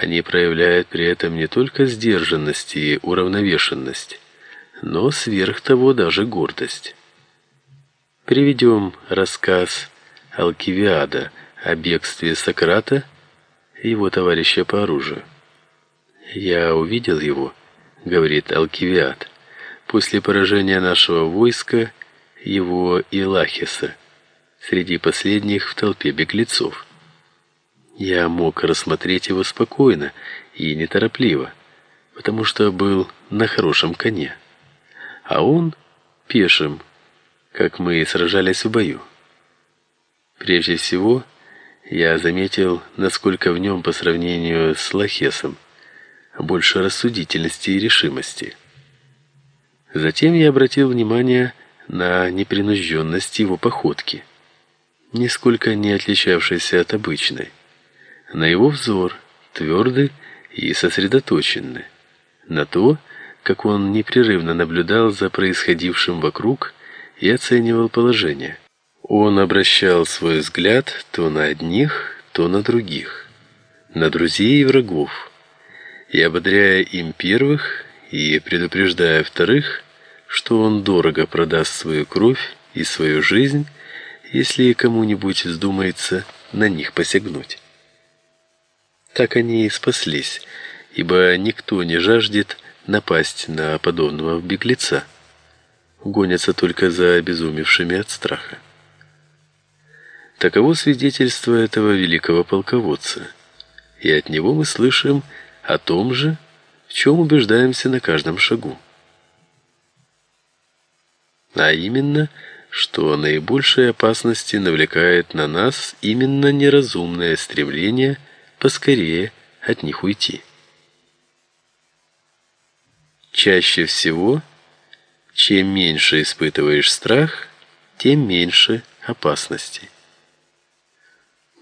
Они проявляют при этом не только сдержанность и уравновешенность, но сверх того даже гордость. Приведем рассказ Алкивиада о бегстве Сократа и его товарища по оружию. Я увидел его, говорит Алкивиад, после поражения нашего войска его и Лахиса среди последних в толпе беглецов. Я мог рассмотреть его спокойно и неторопливо, потому что был на хорошем коне, а он пешим, как мы сражались в бою. Прежде всего, я заметил, насколько в нем по сравнению с Лахесом больше рассудительности и решимости. Затем я обратил внимание на непринужденность его походки, нисколько не отличавшейся от обычной на его взор, твердый и сосредоточенный, на то, как он непрерывно наблюдал за происходившим вокруг и оценивал положение. Он обращал свой взгляд то на одних, то на других, на друзей и врагов, и ободряя им первых и предупреждая вторых, что он дорого продаст свою кровь и свою жизнь, если кому-нибудь вздумается на них посягнуть. Так они и спаслись, ибо никто не жаждет напасть на подобного беглеца. Гонятся только за обезумевшими от страха. Таково свидетельство этого великого полководца. И от него мы слышим о том же, в чем убеждаемся на каждом шагу. А именно, что наибольшие опасности навлекает на нас именно неразумное стремление – поскорее от них уйти. Чаще всего, чем меньше испытываешь страх, тем меньше опасностей.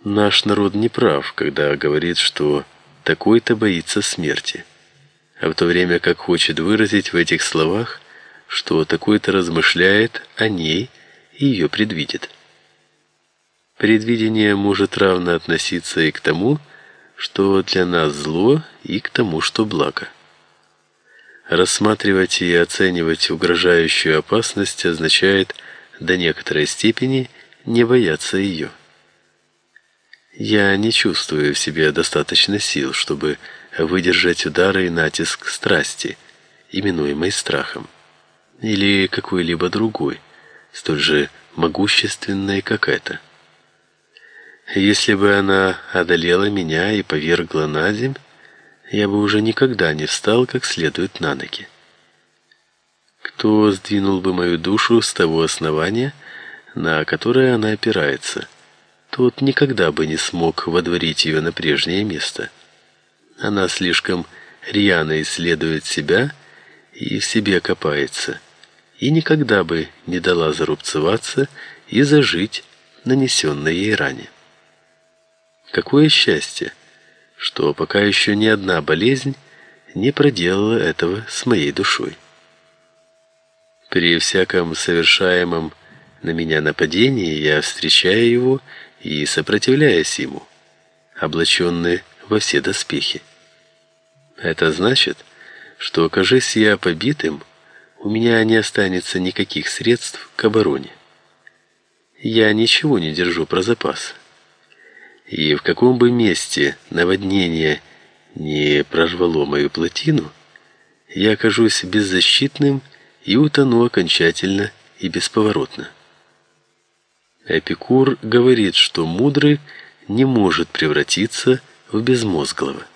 Наш народ не прав, когда говорит, что такой-то боится смерти, а в то время как хочет выразить в этих словах, что такой-то размышляет о ней и ее предвидит. Предвидение может равно относиться и к тому, что для нас зло, и к тому, что благо. Рассматривать и оценивать угрожающую опасность означает до некоторой степени не бояться ее. Я не чувствую в себе достаточно сил, чтобы выдержать удары и натиск страсти, именуемой страхом, или какой-либо другой, столь же могущественной, как эта. Если бы она одолела меня и повергла на земь, я бы уже никогда не встал как следует на ноги. Кто сдвинул бы мою душу с того основания, на которое она опирается, тот никогда бы не смог водворить ее на прежнее место. Она слишком рьяно исследует себя и в себе копается, и никогда бы не дала зарубцеваться и зажить нанесенной ей ране. Какое счастье, что пока еще ни одна болезнь не проделала этого с моей душой. При всяком совершаемом на меня нападении я встречаю его и сопротивляюсь ему, облаченный во все доспехи. Это значит, что, окажись я побитым, у меня не останется никаких средств к обороне. Я ничего не держу про запас и в каком бы месте наводнение не прорвало мою плотину, я окажусь беззащитным и утону окончательно и бесповоротно. Эпикур говорит, что мудрый не может превратиться в безмозглого.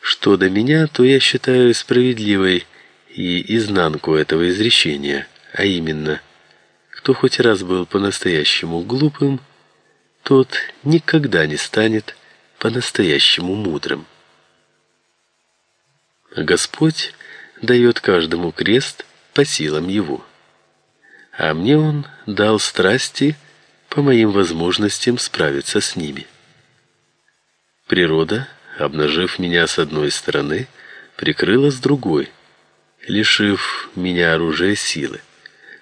Что до меня, то я считаю справедливой и изнанку этого изречения, а именно, кто хоть раз был по-настоящему глупым, тот никогда не станет по-настоящему мудрым. Господь дает каждому крест по силам его. А мне он дал страсти по моим возможностям справиться с ними. Природа, обнажив меня с одной стороны, прикрыла с другой, лишив меня оружия силы.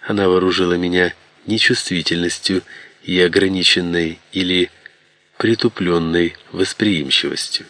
Она вооружила меня нечувствительностью и ограниченной или притупленной восприимчивостью.